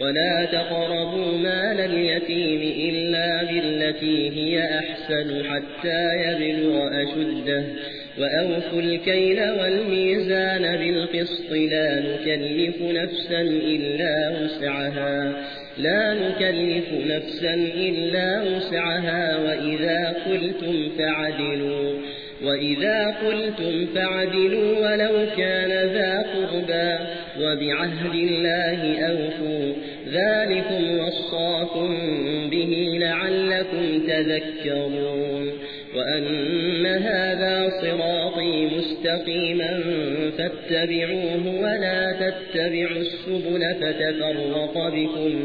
ولا تقربوا مال اليتيم إلا بالتي هي أحسن حتى يبلغ أشده وأوفوا الكيل والميزان بالقسط لا نكلف نفسا إلا وسعها لا نكلف نفسا إلا وسعها وإذا قلتم فعدلوا وإذا قلتم فعدلوا ولو كان ذا قربا وبعهد الله أوفوا ذلكم وصاكم به لعلكم تذكرون وأن هذا صراطي مستقيما فاتبعوه ولا تتبعوا السبل فتفرق بكم